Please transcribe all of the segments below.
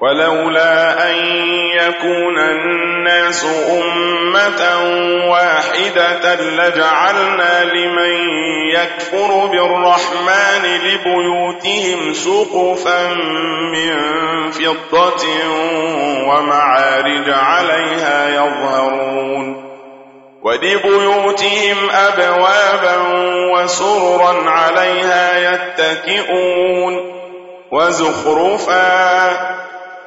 ولولا أن يكون الناس أمة واحدة لجعلنا لمن يكفر بالرحمن لبيوتهم سقفا من فضة ومعارج عليها يظهرون ولبيوتهم أبوابا وسررا عليها يتكئون وزخرفا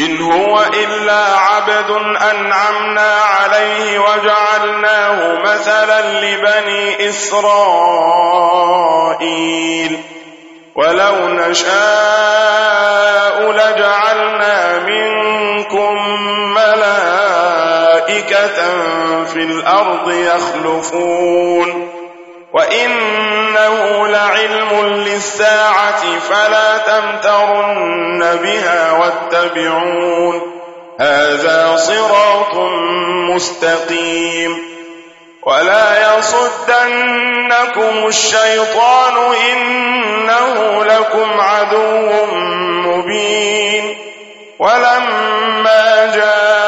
إن هو إلا عبد أنعمنا عليه وجعلناه مثلا لبني إسرائيل. ولو نشاء لجعلنا منكم ملائكة في الأرض يخلفون. وإنه لعلم الساعة فلا تمترن بها واتبعون. هذا صراط مستقيم. ولا يصدنكم الشيطان إنه لكم عدو مبين. ولما جاء